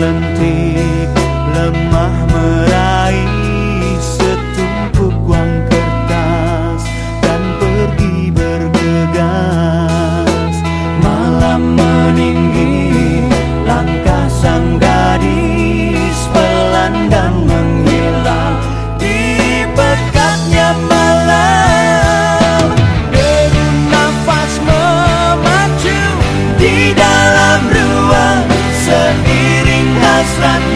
lentik lemah that